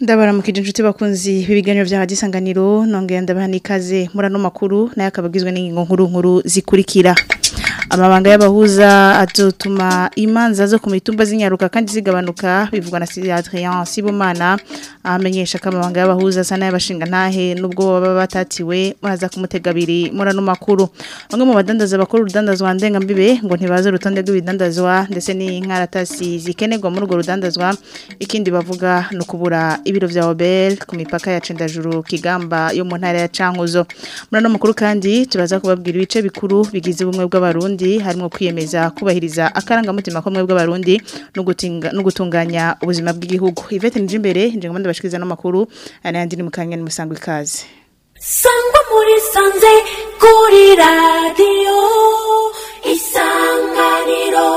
ndabaramukije inshuti bakunzi b'ibiganiro bya hadisanganiro nongera ndabaha n'ikaze muri ano makuru nayo akaba agizwe n'ingingo nkuru nkuru zikurikira amabanga y'abahuza atutuma imanza zo ku mitumba zinyaruka kandi zigabanuka bivugwa na Adrien Sibumana amenyesha ko amabanga y'abahuza sana y'abashinga ntahe nubwo baba batatiwe baza kumutega abiri muri ano makuru bamwe mu badandaza bakora urudandazwa ndengambibe ngo ntibaze urutonde rw'ibidandazwa ndetse n'inkaratasi zikenerwa muri urwo rudandazwa ikindi bavuga ni ukubura ibiro bya Obel ku mipaka ya Cendajuru Kigamba yo mu ntara ya Cankuzo muri ano makuru kandi turaza kubabwira ibice bikuru bigize ubumwe bw'abarundi Burundi harimo kwiyemeza kubahiriza akarangamutima komwe bw'abarundi no gutunganya ubuzima bw'igihugu Yvette Njimbere nje ngomanda bashikiriza no makuru anayandi ni mukanya ni musangwa ikaze Sangwa muri sanze kuri radio isanganiro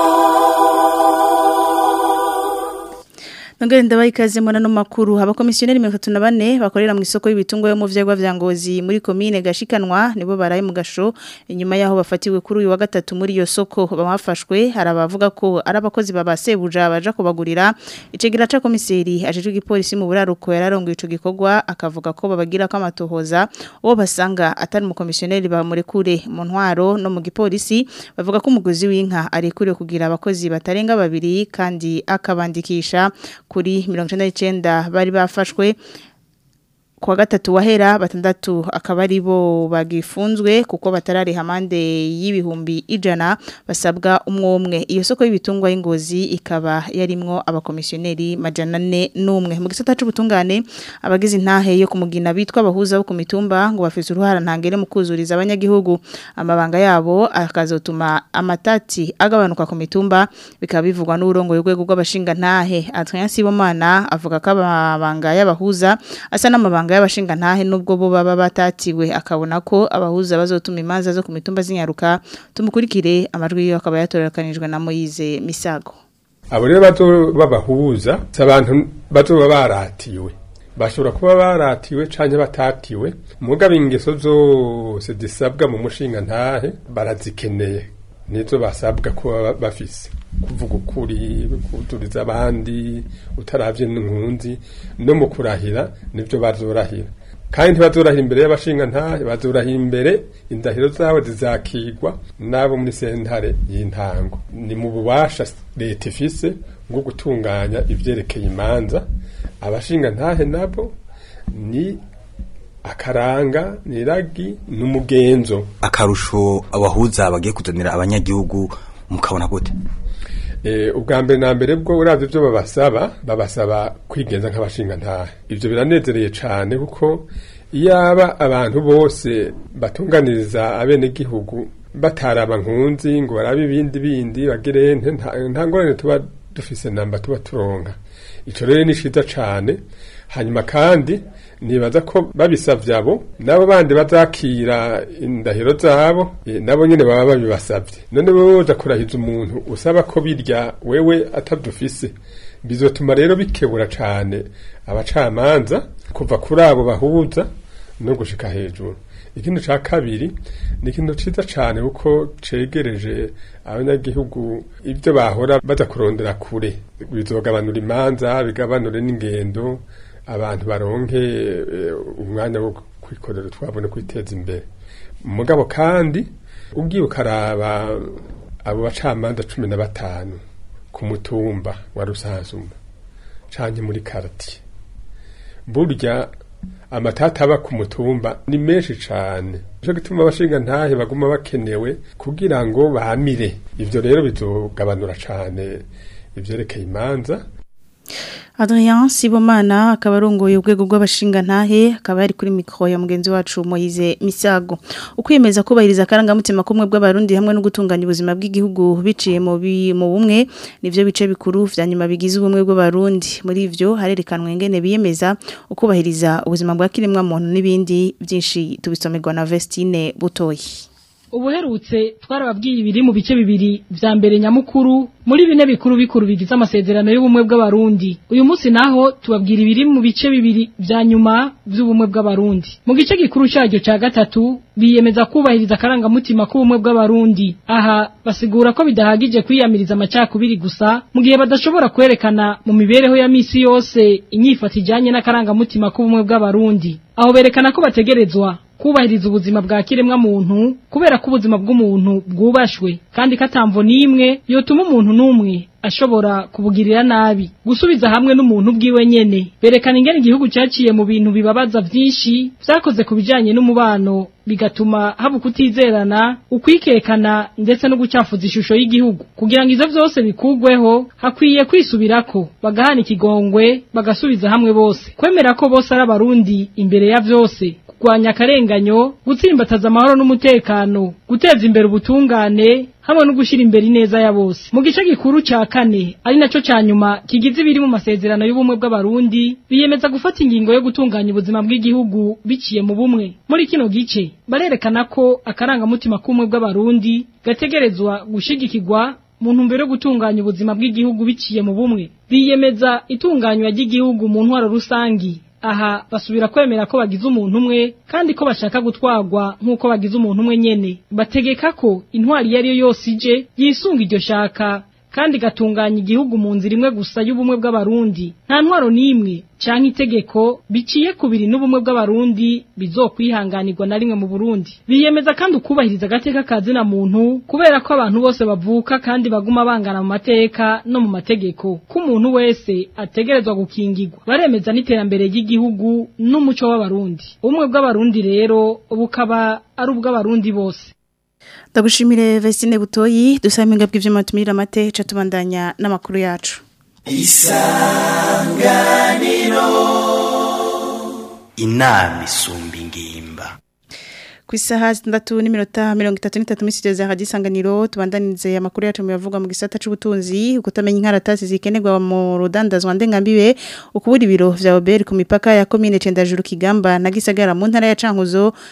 Nongere ndabaye ikaze mwana no makuru abakomisiyoneri 34 bakorera mu isoko y'ibitungo yo mu vyagwa vya Ngozi muri komine gashikanwa nibo baraye mu gasho inyuma yaho bafatiwe kuri uyu wa gatatu muri iyo soko bafashwe hari abavuga ko ari abakozi Sebuja baja kubagurira icegira ca komiseri ajejwe igipolisi mu buraruko yararongoye icyo gikorwa akavuga ko babagira ko amatohoza uwo basanga atari mu komisiyoneri bamurekure mu ntwaro no mu gipolisi bavuga ko umugozi w'inka arekure kugira abakozi batarenga babiri kandi akabandikisha kuri mirongo icyenda bari bafashwe kuwa gatatu wahera batandatu akaba ari bo bagifunzwe kuko batarariha Hamande y'ibihumbi ijana basabwa umwe umwe iyo soko y'ibitungwa y'ingozi ikaba yarimwo abakomisiyoneri majana ane n'umwe mu gisata cy'ubutungane abagize intahe yo kumugina bitwa abahuza bo ku mitumba ngo bafite uruhara ntangere mu kuzuriza abanyagihugu amabanga yabo akazotuma amatati agabanuka ku mitumba bikaba bivugwa n'uburongo y'urwego rw'abashingantahe atwanyansi bomana avuga ko amabanga y'abahuza asa n'amabanga y'abashingantahe nubwo bo baba batatiwe akabona ko abahuza bazotuma imanza zo ku mitumba zinyaruka tumukurikire amajwi akaba yatorerakanijwe na Moyize Misago abo rero bato babahuza abantu bato baba baratiwe bashobora kuba baratiwe canke batatiwe mugabo ingeso zose zisabwa mu mushinga ntahe barazikeneye nizo basabwa kuba bafise kuvuga ukuri kuturiza abandi utarabye n'inkunzi no mu kurahira nibyo bazorahira kandi ntibazorahira imbere y'abashinga nta bazorahira imbere indahiro zawe zizakigwa n'abo muri sentare y'intango ni mu bubasha leta ifise bwo gutunganya ibyerekeye imanza abashinga ntahe nabo ni akaranga niragi n'umugenzo akarusho abahuza bagiye kuzanira abanyagihugu mukabona gute Eh, ubwa mbere na mbere bwo urabye ibyo babasaba babasaba kwigenza nk'abashinga nta ibyo biranezereye cyane kuko yaba abantu bose batunganiriza abenegihugu bataraba nkunzi ngo barabe ibindi bindi bagere nta ngorane tuba dufise namba tuba turonka icyo rero ni cyiza cyane hanyuma kandi nibaza ko babisabye abo nabo bandi bazakira indahiro zabo eh, nabo nyine baba babibasabye none wowe woza kurahiza umuntu usaba ko birya wewe atabyufise bizotuma rero bikebura cyane abacamanza kuva kuri abo bahuza no gushika hejuru ikintu cya kabiri ni ikintu cyiza cyane kuko cegereje abanyagihugu ibyo bahora baza kure bizogabanura imanza bigabanure n'ingendo abantu baronke eh, umwanya wo kwikorera twabone kwiteza imbere mugabo kandi ubwiye ukaraba abo bacamanza cumi na batanu ku mutumba wa rusazuma canke muri karati burya amatata aba ku mutumba ni menshi cane nico gituma abashinga ntahe baguma bakenewe kugira ngo bamire ibyo rero bizogabanura cyane ibyerekeye imanza Adrien Sibomana akaba arongoye urwego rw'abashingantahe akaba yari kuri mikoro ya mugenzi wacu Moyize Misago ukwemeza kubahiriza akarangamutima kumwe bw'abarundi hamwe no gutunganya ubuzima bw'igihugu biciye mu mu bumwe nivyo bice bikuru vya nyuma bigize ubumwe bw'abarundi muri ibyo harerekanwe ingene biyemeza ukubahiriza ubuzima bwa kiremwa muntu n'ibindi byinshi tubisomerwa na Vestine Butoyi ubuherutse twarababwiye ibiri mu bice bibiri bya mbere nyamukuru muri bine bikuru bikuru bigize amasezerano y'ubumwe bw'abarundi uyu munsi naho tubabwira ibiri mu bice bibiri bya nyuma by'ubumwe bw'abarundi mu gice gikuru cyaryo cya gatatu biyemeza kubahiriza akarangamutima k'ubumwe bw'abarundi aha basigura ko bidahagije kwiyamiriza amacakubiri gusa mu gihe badashobora kwerekana mu mibereho ya misi yose inyifato ijyanye n'akarangamutima k'ubumwe bw'abarundi aho berekana ko bategerezwa kubahiriza ubuzima bwa kiremwa muntu kubera ko ubuzima bw'umuntu bwubashwe kandi katamvo n'imwe yotuma umuntu n'umwe ashobora kubugirira nabi gusubiza hamwe n'umuntu bwiwe nyene berekana ingene igihugu cyaciye mu bintu bibabaza byinshi byakoze ku bijyanye n'umubano bigatuma haba kutizerana ukwikekana ndetse no gucafuza ishusho y'igihugu kugira ngo ivyo vyose bikugweho hakwiye kwisubirako bagahana ikigongwe bagasubiza hamwe bose kwemera ko bose ari abarundi imbere ya vyose kurwanya akarenganyo gutsimbataza amahoro n'umutekano guteza imbere ubutungane hamwe no gushyira imbere ineza ya bose mu gice gikuru cya kane ari nacyo cya nyuma kigize ibiri mu masezerano y'ubumwe bw'abarundi biyemeza gufata ingingo yo gutunganya ubuzima bw'igihugu biciye mu bumwe muri kino gice barerekana ko akarangamutima kumwe bw'abarundi gategerezwa gushyigikirwa mu ntumbero yo gutunganya ubuzima bw'igihugu biciye mu bumwe biyemeza itunganywa ry'igihugu mu ntwaro rusange. aha basubira kwemera ko bagize umuntu umwe kandi ko bashaka gutwagwa nk'uko bagize umuntu umwe nyene bategeka ko intwari iyo yo yose ije yisunga iryo shaka kandi igatunganya igihugu mu nzira imwe gusa y'ubumwe bw'abarundi nta ntwaro n'imwe cyangwa itegeko biciye kubiri biri n'ubumwe bw'abarundi bizokwihanganirwa na rimwe mu Burundi biyemeza kandi ukubahiriza agateka ka zina muntu kubera ko abantu bose bavuka kandi baguma bangana mu mateka no mu mategeko ko umuntu wese ategerezwa gukingirwa baremeza n'iterambere ry'igihugu n'umuco w'abarundi ubumwe bw'abarundi rero bukaba ari ubw'abarundi bose ndagushimire vesine butoyi dusaba imbwa bw'ibyuma tumirira amateka tubandanya n'amakuru yacu isanganiro inama isumba ingimba ku isaha zitandatu n'iminota mirongo itatu n'itatu muri sitidiyo za radiyo isanganiro tubandanirize amakuru yacu muyavugwa mu gisata cy'ubutunzi kutamenya inkaratasi zikenerwa mu rudandazwa ndengambibe ukubura ibiro vya oberi ku mipaka ya komine cendajuru kigamba na gisagara mu ntara ya cankuzo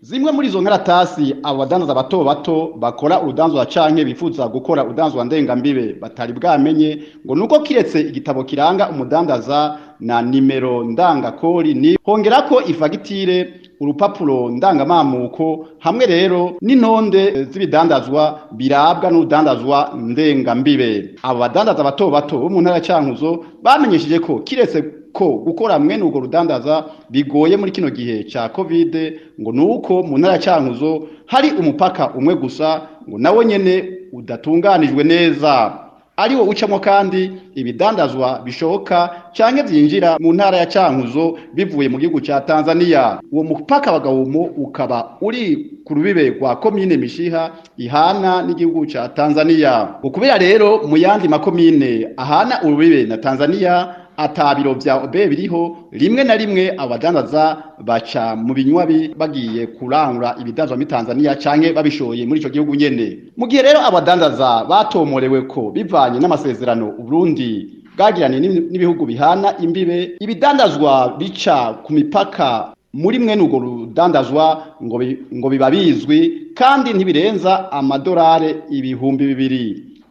Zimwe muri izo nkaratasi abo badandaza bato bato bakora urudanzwa canke bifuza gukora urudanzwa ndengambibe batari bwamenye ngo nuko kiretse igitabo kiranga umudandaza na nimero ndangakori ni hongera ko ifagitire urupapuro ndangamamuko hamwe rero n'intonde z'ibidandazwa birabwa n'udandazwa ndengambibe abo badandaza bato bato bo mu ntara cyankuzo bamenyesheje ko kiretse ko gukora mwene urwo rudandaza bigoye muri kino gihe cya covid ngo ni uko mu ntara cyankuzo hari umupaka umwe gusa ngo nawo nyine udatunganijwe neza ari wo ucamo kandi ibidandazwa bishoboka cyangwa byinjira mu ntara ya cyankuzo bivuye mu gihugu cya tanzania uwo mupaka bagawumo ukaba uri ku rubibe rwa komine mishiha ihana n'igihugu cya tanzania ukubera rero mu yandi makomine ahana urubibe na tanzania Atabiro biro bya obe biriho rimwe na rimwe abadandaza baca mu binywa bagiye kurangura ibidandazwa muri Tanzania canke babishoye muri ico gihugu nyene mu gihe rero abadandaza batomorewe ko bivanye n'amasezerano Burundi bwagiranye n'ibihugu bihana imbibe ibidandazwa bica ku mipaka muri mwe n'urwo rudandazwa ngo ngo biba bizwi kandi ntibirenza amadolari ibihumbi bibiri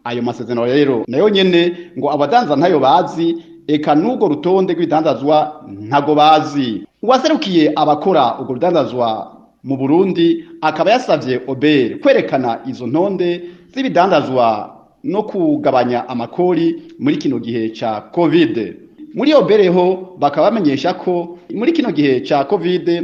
ayo masezerano rero nayo nyene ngo abadanza ntayo bazi eka n’ubwo rutonde rw'ibidandazwa ntago bazi uwaserukiye abakora urwo rudandazwa mu burundi akaba yasabye oberi kwerekana izo ntonde z'ibidandazwa no kugabanya amakori muri kino gihe cya kovide muri iyo bereho bakaba bamenyesha ko muri kino gihe cya covid kovide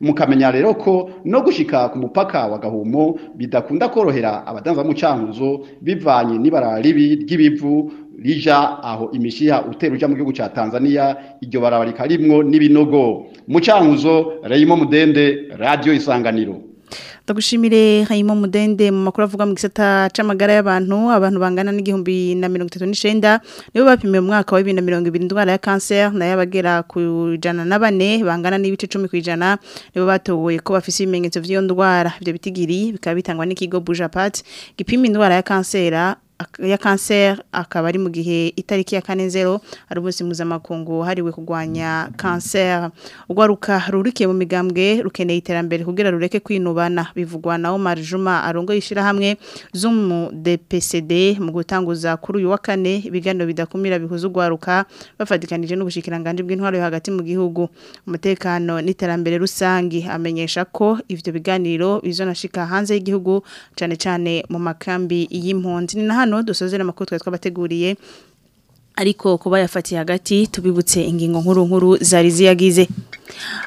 mukamenya rero ko no gushika ku mupaka wa gahumo bidakunda korohera abadandaza mu cyankuzo bivanye n'ibara ribi ry'ibivu rija aho imishiha utera uja mu gihugu cya Tanzania iryo barabara rikarimwo n'ibinogo mu cankuzo Reyimo Mudende Radio Isanganiro ndagushimire hanyuma mudende mu makuru avuga mu gisata c'amagara y'abantu abantu bangana n'igihumbi na mirongo itatu n'icenda nibo bapimiwe mu wa bibiri na mirongo ibiri indwara ya kanseri nayo abagera ku ijana na bane bangana n'ibice cumi ku ijana nibo batowe ko bafise ibimenyetso vy'iyo ndwara ivyo bitigiri bikaba bitangwa n'ikigo bujapati gipima indwara ya kansera ya kanseri akaba ari mu gihe itariki ya kane zero ari umunsi mpuzamakungu hariwe kurwanya kanseri urwaruka rurikiye mu migambwe rukeneye iterambere kugira rureke kwinubana bivugwa na Omar Juma arongoye ishyirahamwe z'umu DPCD mu gutanguza kuri uyu wa kane ibiganiro bidakumira bihuza urwaruka bafatikanije n'ubushikiranganje bw'intwaro hagati mu gihugu umutekano n'iterambere rusange amenyesha ko ivyo biganiro bizonashika hanze y'igihugu cyane cyane mu makambi y'impunzi ni hano dusozera amakuru twari twabateguriye ariko kuba yafatiye hagati tubibutse ingingo nkuru nkuru zari ziyagize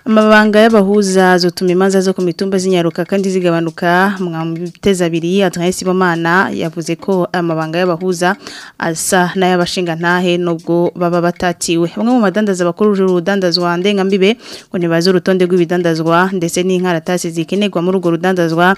amabanga y'abahuza azotuma imanza zo ku mitumba zinyaruka kandi zigabanuka mwamuteza abiri Adrien Sibomana yavuze ko amabanga y'abahuza asa n'ay'abashinga ntahe nubwo baba batatiwe bamwe mu madandaza bakuru urudandazwa ndengambibe ngo ntibaze urutonde rw'ibidandazwa ndetse n'inkaratasi zikenerwa muri urwo rudandazwa